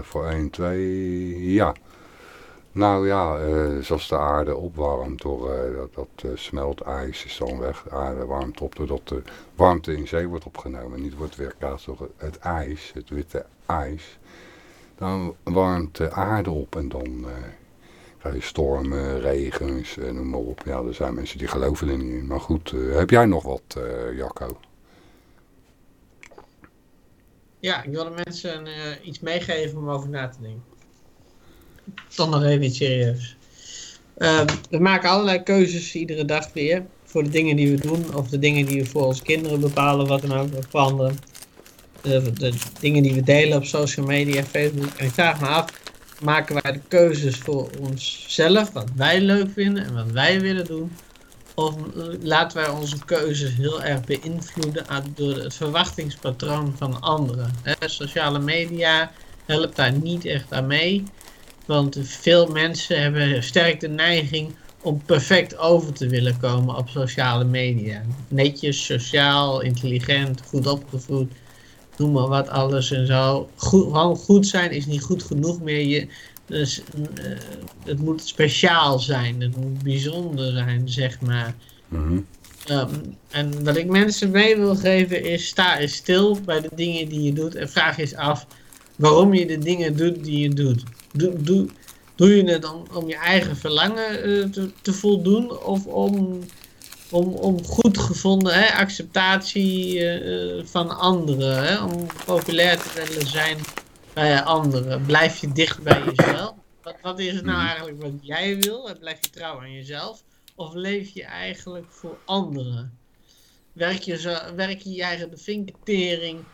30 voor 1, 2, ja. Nou ja, uh, zoals de aarde opwarmt door uh, dat, dat uh, smeltijs is dan weg. De aarde warmt op doordat de warmte in zee wordt opgenomen. Niet wordt weerkaatst door het ijs, het witte ijs. Dan warmt de aarde op en dan krijg je stormen, regens, noem maar op. Ja, er zijn mensen die geloven er niet in. Maar goed, heb jij nog wat, Jacco? Ja, ik wil de mensen iets meegeven om over na te denken toch nog even iets serieus. Ehm, we maken allerlei keuzes iedere dag weer. Voor de dingen die we doen. Of de dingen die we voor onze kinderen bepalen. Wat dan ook. Of anderen. De, de, dingen die we delen op social media, Facebook. En ik vraag me af. Maken wij de keuzes voor onszelf. Wat wij leuk vinden. En wat wij willen doen. Of laten wij onze keuzes heel erg beïnvloeden door het verwachtingspatroon van anderen. sociale media helpt daar niet echt aan mee. Want veel mensen hebben sterk de neiging om perfect over te willen komen op sociale media. Netjes, sociaal, intelligent, goed opgevoed, noem maar wat alles en zo. Goed, gewoon goed zijn is niet goed genoeg meer. Je, dus uh, het moet speciaal zijn, het moet bijzonder zijn, zeg maar. Mhm. Ehm, en wat ik mensen mee wil geven is, sta eens stil bij de dingen die je doet en vraag eens af waarom je de dingen doet die je doet. Doe, doe, doe je het om, om je eigen verlangen uh, te, te, voldoen of om, om, om goed gevonden hè, acceptatie uh, van anderen, hè, om populair te willen zijn bij anderen? Blijf je dicht bij jezelf? Wat, wat is het nou mhm. eigenlijk wat jij wil? Blijf je trouw aan jezelf? Of leef je eigenlijk voor anderen? Werk je, zo, werk je je eigen de vinketering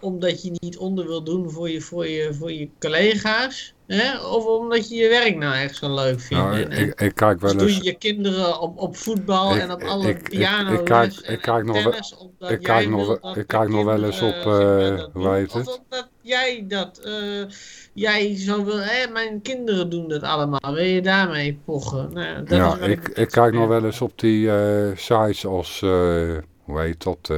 omdat je niet onder wil doen voor je, voor je, voor je collega's? Hè? Of omdat je je werk nou echt zo leuk vindt? Nou, en, ik, ik, kijk wel eens... doe je je kinderen op, op voetbal en op alle piano ik, kijk, ik kijk nog wel, ik kijk nog, ik kijk nog wel eens op, uh, het? Omdat jij dat, uh, jij zo wil, hè, mijn kinderen doen dat allemaal, wil je daarmee pochen? Nou, dat ja, ik, ik, kijk nog wel eens op die uh, sites als, hoe heet dat,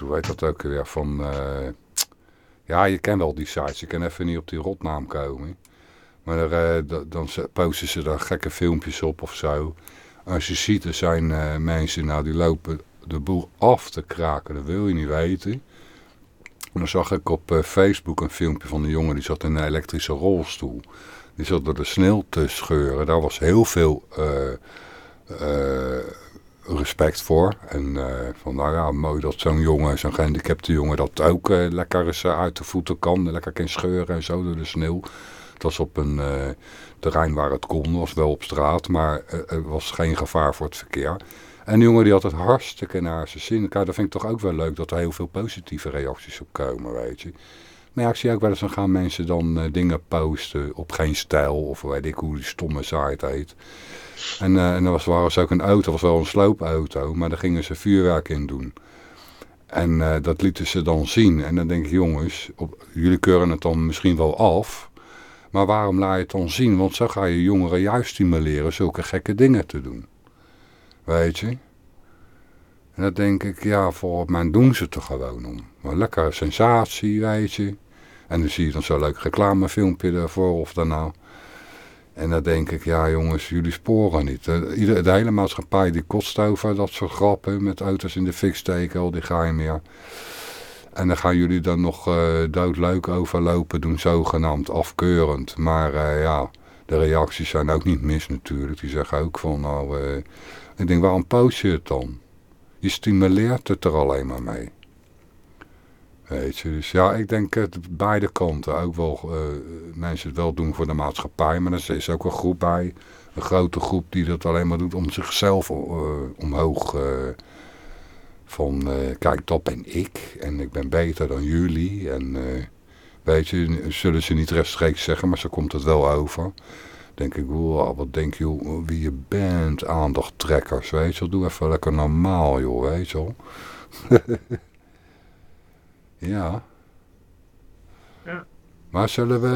hoe heet dat ook weer, van... Uh, ja, je kent wel die sites. Je kan even niet op die rotnaam komen. Maar uh, dan posten ze daar gekke filmpjes op of zo. Als je ziet, er zijn uh, mensen nou, die lopen de boel af te kraken. Dat wil je niet weten. En dan zag ik op Facebook een filmpje van een jongen die zat in een elektrische rolstoel. Die zat door de sneeuw te scheuren. Daar was heel veel respect voor. En uh, van nou ja, mooi dat zo'n jongen, zo'n gehandicapte jongen, dat ook uh, lekker eens uh, uit de voeten kan. Lekker kan scheuren en zo door de sneeuw. Het was op een terrein waar het kon, was wel op straat, maar er was geen gevaar voor het verkeer. En die jongen die had het hartstikke naar zijn zin. Kijk, dat vind ik toch ook wel leuk dat er heel veel positieve reacties op komen, weet je. Maar ja, ik zie ook wel eens, dan gaan mensen dan dingen posten op geen stijl, of weet ik hoe die stomme site heet. En, uh, en er was, was ook een auto, was wel een sloopauto, maar daar gingen ze vuurwerk in doen. En uh, dat lieten ze dan zien. En dan denk ik, jongens, op, jullie keuren het dan misschien wel af. Maar waarom laat je het dan zien? Want zo ga je jongeren juist stimuleren zulke gekke dingen te doen. Weet je? En dan denk ik, ja, voor mij doen ze het er gewoon om. Maar lekkere sensatie, weet je. En dan zie je dan zo'n leuk reclamefilmpje ervoor of daarna. En dan denk ik, ja jongens, jullie sporen niet. De, de hele maatschappij die kost over dat soort grappen met auto's in de fik steken, al die ga je meer. En dan gaan jullie dan nog uh, doodleuk overlopen doen, zogenaamd afkeurend. Maar uh, ja, de reacties zijn ook niet mis natuurlijk. Die zeggen ook van, nou, ik denk, waarom post je het dan? Je stimuleert het er alleen maar mee. Weet je, dus ja, ik denk het beide kanten. Ook wel uh, mensen het wel doen voor de maatschappij, maar er is ook een groep bij, een grote groep die dat alleen maar doet om zichzelf uh, omhoog. Van, kijk, dat ben ik en ik ben beter dan jullie. En weet je, zullen ze niet rechtstreeks zeggen, maar zo komt het wel over. Denk ik, wow, wat denk je wie je bent, aandachttrekkers, weet je Doe even lekker normaal, joh, weet je wel. Ja. Ja. Maar zullen we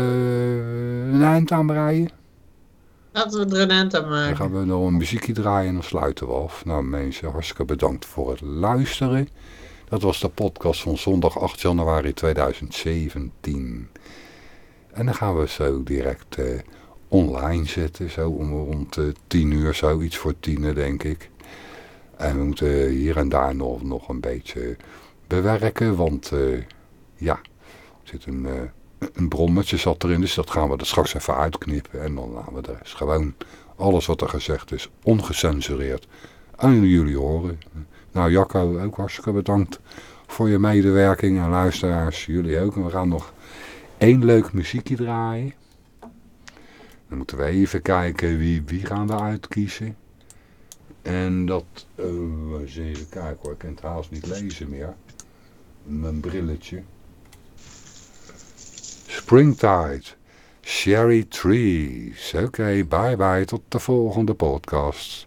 een eind aanbreien? Laten we er een eind aan maken. Dan gaan we nog een muziekje draaien en dan sluiten we af. Nou mensen, hartstikke bedankt voor het luisteren. Dat was de podcast van zondag 8 januari 2017. En dan gaan we zo direct online zetten. Zo om rond tien uur, zoiets voor tienen denk ik. En we moeten hier en daar nog, nog een beetje bewerken. Want ja, er zit een, een brommetje zat erin. Dus dat gaan we er straks even uitknippen. En dan laten we er gewoon alles wat er gezegd is, ongecensureerd, aan jullie horen. Nou Jacco, ook hartstikke bedankt voor je medewerking en luisteraars, jullie ook. En we gaan nog één leuk muziekje draaien. Dan moeten we even kijken wie, wie gaan we uitkiezen. En dat, uh, even kijken hoor, ik kan het haast niet lezen meer. Mijn brilletje. Springtide. Cherry Trees. Oké, bye bye. Tot de volgende podcast.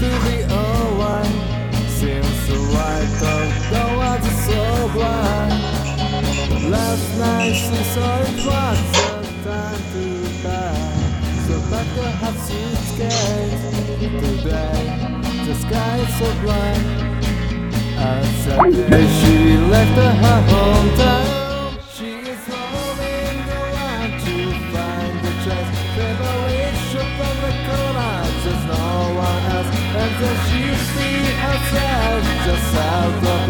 to be alright Seems so light of the world is so blind Last night she saw it once, the time to buy So pack your hot suitcase Today the sky is so blind Outside day she left her hometown. just out of